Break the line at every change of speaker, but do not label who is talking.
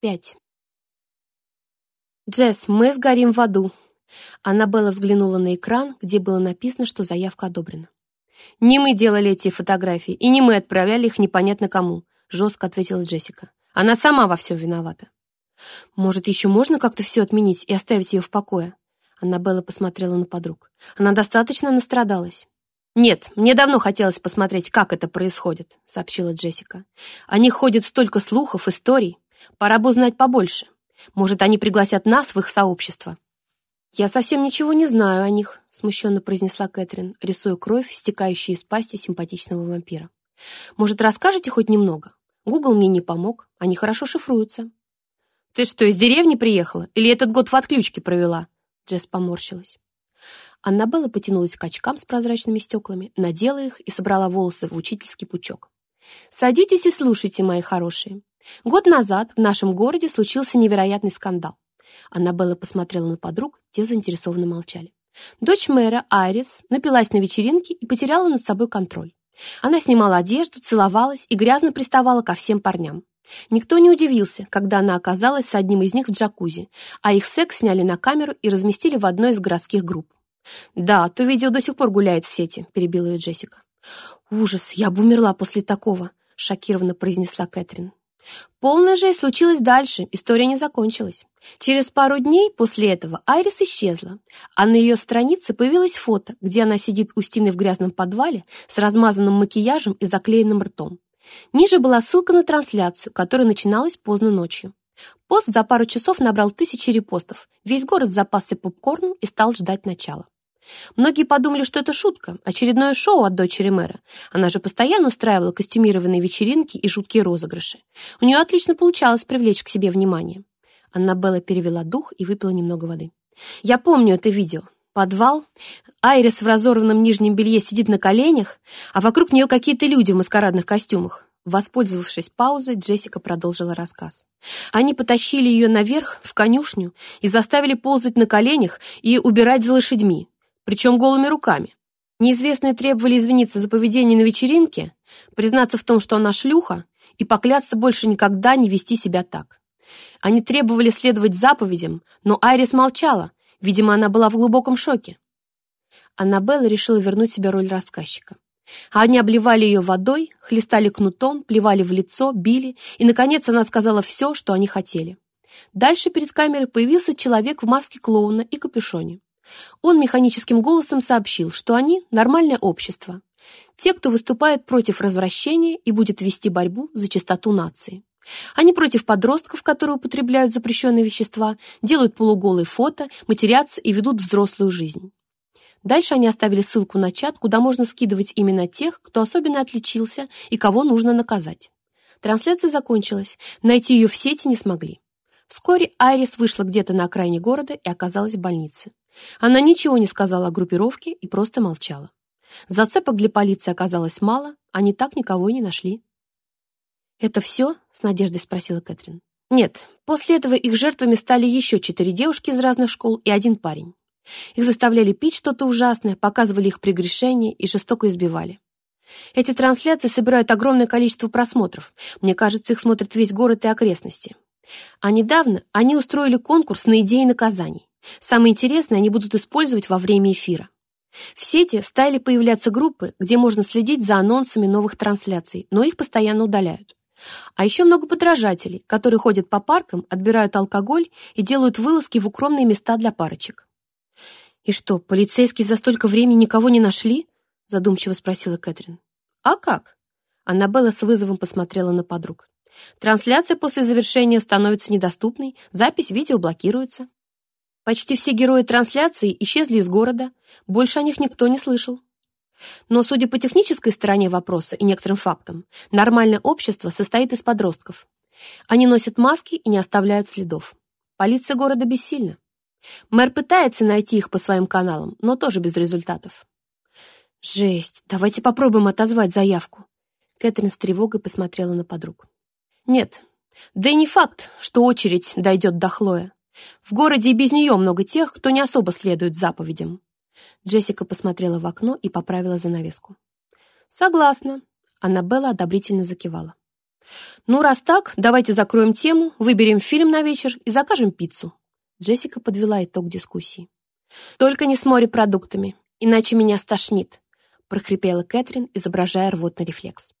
5. «Джесс, мы сгорим в аду!» Аннабелла взглянула на экран, где было написано, что заявка одобрена. «Не мы делали эти фотографии, и не мы отправляли их непонятно кому», жестко ответила Джессика. «Она сама во всем виновата». «Может, еще можно как-то все отменить и оставить ее в покое?» Аннабелла посмотрела на подруг. «Она достаточно настрадалась». «Нет, мне давно хотелось посмотреть, как это происходит», сообщила Джессика. «О них ходит столько слухов, историй». Пора бы узнать побольше. Может, они пригласят нас в их сообщество. «Я совсем ничего не знаю о них», — смущенно произнесла Кэтрин, рисуя кровь, стекающую из пасти симпатичного вампира. «Может, расскажете хоть немного? Гугл мне не помог, они хорошо шифруются». «Ты что, из деревни приехала? Или этот год в отключке провела?» Джесс поморщилась. Аннабелла потянулась к очкам с прозрачными стеклами, надела их и собрала волосы в учительский пучок. «Садитесь и слушайте, мои хорошие. Год назад в нашем городе случился невероятный скандал. Аннабелла посмотрела на подруг, те заинтересованно молчали. Дочь мэра, Айрис, напилась на вечеринке и потеряла над собой контроль. Она снимала одежду, целовалась и грязно приставала ко всем парням. Никто не удивился, когда она оказалась с одним из них в джакузи, а их секс сняли на камеру и разместили в одной из городских групп. «Да, то видео до сих пор гуляет в сети», — перебила ее Джессика. «Ужас, я бы умерла после такого», — шокированно произнесла Кэтрин. Полная жесть случилась дальше, история не закончилась. Через пару дней после этого Айрис исчезла, а на ее странице появилось фото, где она сидит у стены в грязном подвале с размазанным макияжем и заклеенным ртом. Ниже была ссылка на трансляцию, которая начиналась поздно ночью. Пост за пару часов набрал тысячи репостов, весь город запасся попкорном и стал ждать начала. Многие подумали, что это шутка, очередное шоу от дочери мэра. Она же постоянно устраивала костюмированные вечеринки и жуткие розыгрыши. У нее отлично получалось привлечь к себе внимание. Аннабелла перевела дух и выпила немного воды. «Я помню это видео. Подвал. Айрис в разорванном нижнем белье сидит на коленях, а вокруг нее какие-то люди в маскарадных костюмах. Воспользовавшись паузой, Джессика продолжила рассказ. Они потащили ее наверх, в конюшню, и заставили ползать на коленях и убирать за лошадьми причем голыми руками. Неизвестные требовали извиниться за поведение на вечеринке, признаться в том, что она шлюха, и поклясться больше никогда не вести себя так. Они требовали следовать заповедям, но Айрис молчала, видимо, она была в глубоком шоке. Аннабелла решила вернуть себе роль рассказчика. А они обливали ее водой, хлестали кнутом, плевали в лицо, били, и, наконец, она сказала все, что они хотели. Дальше перед камерой появился человек в маске клоуна и капюшоне. Он механическим голосом сообщил, что они – нормальное общество. Те, кто выступает против развращения и будет вести борьбу за чистоту нации. Они против подростков, которые употребляют запрещенные вещества, делают полуголые фото, матерятся и ведут взрослую жизнь. Дальше они оставили ссылку на чат, куда можно скидывать именно тех, кто особенно отличился и кого нужно наказать. Трансляция закончилась, найти ее в сети не смогли. Вскоре Айрис вышла где-то на окраине города и оказалась в больнице. Она ничего не сказала о группировке и просто молчала. Зацепок для полиции оказалось мало, они так никого и не нашли. «Это все?» — с надеждой спросила Кэтрин. «Нет, после этого их жертвами стали еще четыре девушки из разных школ и один парень. Их заставляли пить что-то ужасное, показывали их прегрешения и жестоко избивали. Эти трансляции собирают огромное количество просмотров. Мне кажется, их смотрят весь город и окрестности. А недавно они устроили конкурс на идеи наказаний. Самое интересное они будут использовать во время эфира. В сети стали появляться группы, где можно следить за анонсами новых трансляций, но их постоянно удаляют. А еще много подражателей, которые ходят по паркам, отбирают алкоголь и делают вылазки в укромные места для парочек. «И что, полицейские за столько времени никого не нашли?» задумчиво спросила Кэтрин. «А как?» Аннабелла с вызовом посмотрела на подруг. «Трансляция после завершения становится недоступной, запись видео блокируется». Почти все герои трансляции исчезли из города, больше о них никто не слышал. Но, судя по технической стороне вопроса и некоторым фактам, нормальное общество состоит из подростков. Они носят маски и не оставляют следов. Полиция города бессильна. Мэр пытается найти их по своим каналам, но тоже без результатов. «Жесть, давайте попробуем отозвать заявку». Кэтрин с тревогой посмотрела на подруг. «Нет, да и не факт, что очередь дойдет до Хлоя. В городе и без нее много тех, кто не особо следует заповедям. Джессика посмотрела в окно и поправила занавеску. «Согласна», — Аннабелла одобрительно закивала. «Ну, раз так, давайте закроем тему, выберем фильм на вечер и закажем пиццу». Джессика подвела итог дискуссии. «Только не с морепродуктами, иначе меня стошнит», — прохрипела Кэтрин, изображая рвотный рефлекс.